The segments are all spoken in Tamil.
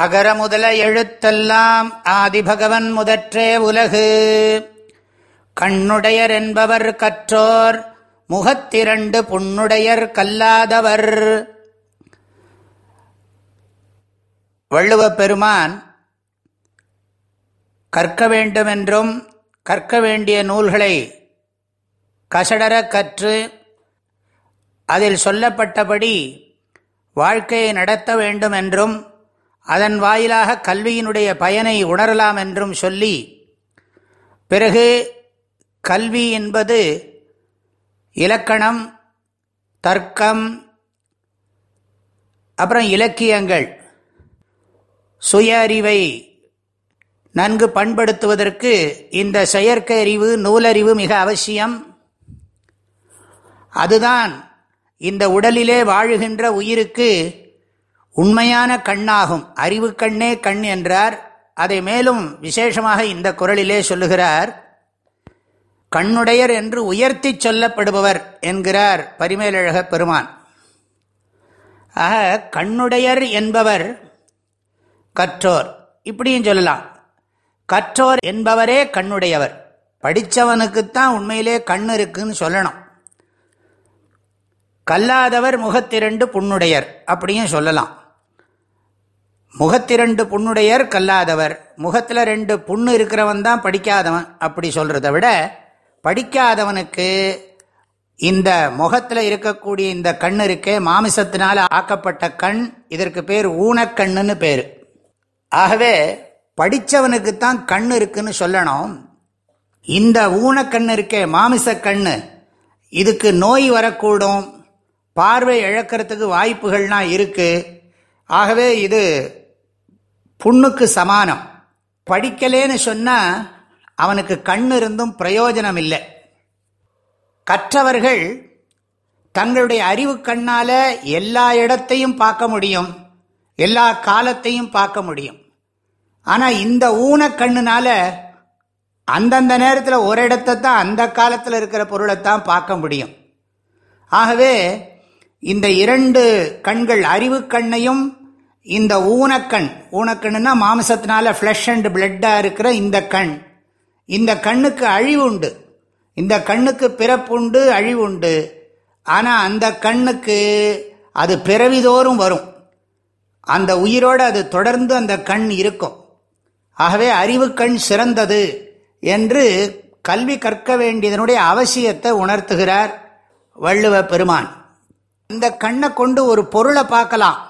அகர முதல எழுத்தெல்லாம் ஆதிபகவன் முதற்றே உலகு. கண்ணுடையர் என்பவர் கற்றோர் முகத்திரண்டு புண்ணுடையர் கல்லாதவர். வள்ளுவ பெருமான் கற்க வேண்டுமென்றும் கற்க வேண்டிய நூல்களை கசடர கற்று அதில் சொல்லப்பட்டபடி வாழ்க்கையை நடத்த வேண்டும் என்றும் அதன் வாயிலாக கல்வியினுடைய பயனை உணரலாம் என்றும் சொல்லி பிறகு கல்வி என்பது இலக்கணம் தர்க்கம் அப்புறம் இலக்கியங்கள் சுய அறிவை நன்கு பண்படுத்துவதற்கு இந்த செயற்கை அறிவு நூலறிவு மிக அவசியம். அதுதான் இந்த உடலிலே வாழுகின்ற உயிருக்கு உண்மையான கண்ணாகும். அறிவு கண்ணே கண் என்றார். அதை மேலும் விசேஷமாக இந்த குரலிலே சொல்லுகிறார். கண்ணுடையர் என்று உயர்த்தி சொல்லப்படுபவர் என்கிறார் பரிமேலழக பெருமான். ஆக கண்ணுடையர் என்பவர் கற்றோர். இப்படியும் சொல்லலாம். கற்றோர் என்பவரே கண்ணுடையவர். படித்தவனுக்குத்தான் உண்மையிலே கண் இருக்குன்னு சொல்லணும். கல்லாதவர் முகத்திரண்டு புண்ணுடையர். அப்படியும் சொல்லலாம். முகத்திரண்டு புண்ணுடையர் கல்லாதவர். முகத்தில் ரெண்டு புண்ணு இருக்கிறவன் தான் படிக்காதவன் அப்படி சொல்கிறத விட படிக்காதவனுக்கு இந்த முகத்தில் இருக்கக்கூடிய இந்த கண் இருக்கே மாமிசத்தினால் ஆக்கப்பட்ட கண் இதற்கு பேர் ஊனக்கண்ணுன்னு பேர். ஆகவே படித்தவனுக்குத்தான் கண் இருக்குன்னு சொல்லணும். இந்த ஊனக்கண் இருக்கே மாமிச கண் இதுக்கு நோய் வரக்கூடும். பார்வை இழக்கிறதுக்கு வாய்ப்புகள்லாம் இருக்குது ஆகவே இது புண்ணுக்கு சமானம். படிக்கலேன்னு சொன்னால் அவனுக்கு கண் இருந்தும் பிரயோஜனம் இல்லை கற்றவர்கள் தங்களுடைய அறிவு கண்ணால் எல்லா இடத்தையும் பார்க்க முடியும். எல்லா காலத்தையும் பார்க்க முடியும். ஆனால் இந்த ஊனக்கண்ணுனால அந்தந்த நேரத்தில் ஒரு இடத்தை தான் அந்த காலத்தில் இருக்கிற பொருளைத்தான் பார்க்க முடியும். ஆகவே இந்த இரண்டு கண்கள் அறிவு கண்ணையும் இந்த ஊனக்கண் ஊனக்கண்ணுனா மாமிசத்தினால ஃப்ளஷ் அண்ட் பிளட்டாக இருக்கிற இந்த கண். இந்த கண்ணுக்கு அழிவு உண்டு. இந்த கண்ணுக்கு பிறப்புண்டு அழிவு உண்டு. ஆனால் அந்த கண்ணுக்கு அது பிறவிதோறும் வரும். அந்த உயிரோடு அது தொடர்ந்து அந்த கண் இருக்கும். ஆகவே அறிவு கண் சிறந்தது என்று கல்வி கற்க வேண்டியதனுடைய அவசியத்தை உணர்த்துகிறார் வள்ளுவ பெருமான். இந்த கண்ணை கொண்டு ஒரு பொருளை பார்க்கலாம்.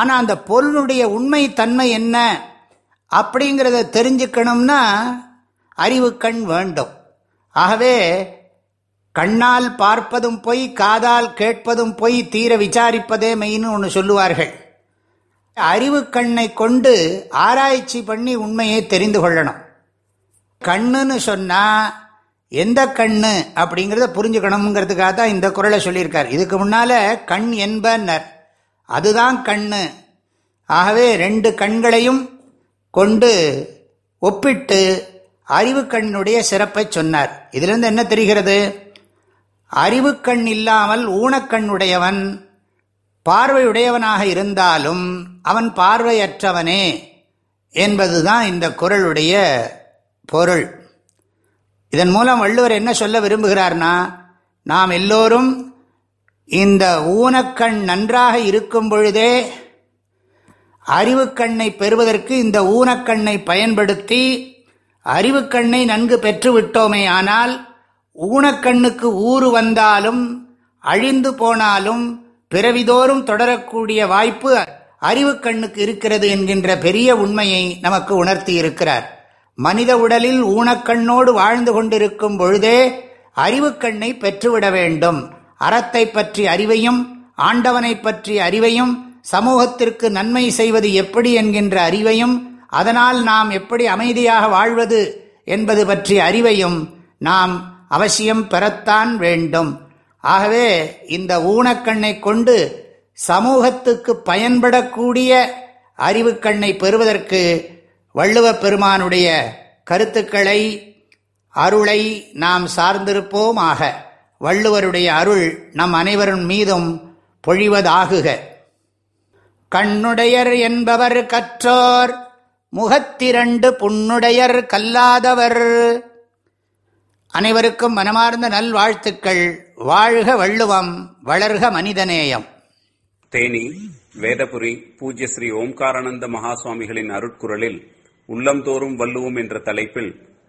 ஆனால் அந்த பொருளுடைய உண்மை தன்மை என்ன? அப்படிங்கிறத தெரிஞ்சுக்கணும்னா அறிவு கண் வேண்டும். ஆகவே கண்ணால் பார்ப்பதும் பொய் காதால் கேட்பதும் பொய் தீர விசாரிப்பதே மெயின்னு ஒன்று சொல்லுவார்கள். அறிவு கண்ணை கொண்டு ஆராய்ச்சி பண்ணி உண்மையை தெரிந்து கொள்ளணும். கண்ணுன்னு சொன்னால் எந்த கண்ணு அப்படிங்கிறத புரிஞ்சுக்கணுங்கிறதுக்காக தான் இந்த குரலை சொல்லியிருக்கார். இதுக்கு முன்னால் கண் என்பனர். அதுதான் கண்ணு. ஆகவே ரெண்டு கண்களையும் கொண்டு ஒப்பிட்டு அறிவு கண்ணுடைய சிறப்பை சொன்னார். இதிலிருந்து என்ன தெரிகிறது? அறிவு கண் இல்லாமல் ஊனக்கண்ணுடையவன் பார்வையுடையவனாக இருந்தாலும் அவன் பார்வையற்றவனே என்பதுதான் இந்த குரலுடைய பொருள். இதன் மூலம் வள்ளுவர் என்ன சொல்ல விரும்புகிறார்னா நாம் எல்லோரும் இந்த ஊனக்கண் நன்றாக இருக்கும் பொழுதே அறிவுக்கண்ணை பெறுவதற்கு இந்த ஊனக்கண்ணை பயன்படுத்தி அறிவுக்கண்ணை நன்கு பெற்றுவிட்டோமே ஆனால் ஊனக்கண்ணுக்கு ஊறு வந்தாலும் அழிந்து போனாலும் பிறவிதோறும் தொடரக்கூடிய வாய்ப்பு அறிவு கண்ணுக்கு இருக்கிறது என்கின்ற பெரிய உண்மையை நமக்கு உணர்த்தி இருக்கிறார். மனித உடலில் ஊனக்கண்ணோடு வாழ்ந்து கொண்டிருக்கும் பொழுதே அறிவு கண்ணை பெற்றுவிட வேண்டும். அறத்தை பற்றி அறிவையும் ஆண்டவனை பற்றி அறிவையும் சமூகத்திற்கு நன்மை செய்வது எப்படி என்கின்ற அறிவையும் அதனால் நாம் எப்படி அமைதியாக வாழ்வது என்பது பற்றிய அறிவையும் நாம் அவசியம் பெறத்தான் வேண்டும். ஆகவே இந்த ஊனக்கண்ணை கொண்டு சமூகத்துக்கு பயன்படக்கூடிய அறிவு கண்ணை பெறுவதற்கு வள்ளுவ பெருமானுடைய கருத்துக்களை அருளை நாம் சார்ந்திருப்போம் ஆக வள்ளுவருடைய அருள் நம் அனைவரின் மீதும் பொழிவதாகுக. கண்ணுடையர் என்பவர் கற்றோர் முகத்திரண்டு புண்ணுடையர் கல்லாதவர். அனைவருக்கும் மனமார்ந்த நல்வாழ்த்துக்கள். வாழ்க வள்ளுவம் வளர்க மனிதநேயம். தேனி வேதபுரி பூஜ்ய ஸ்ரீ ஓம்காரானந்த மகாசுவாமிகளின் அருட்குரலில் உள்ளம்தோறும் வள்ளுவோம் என்ற தலைப்பில்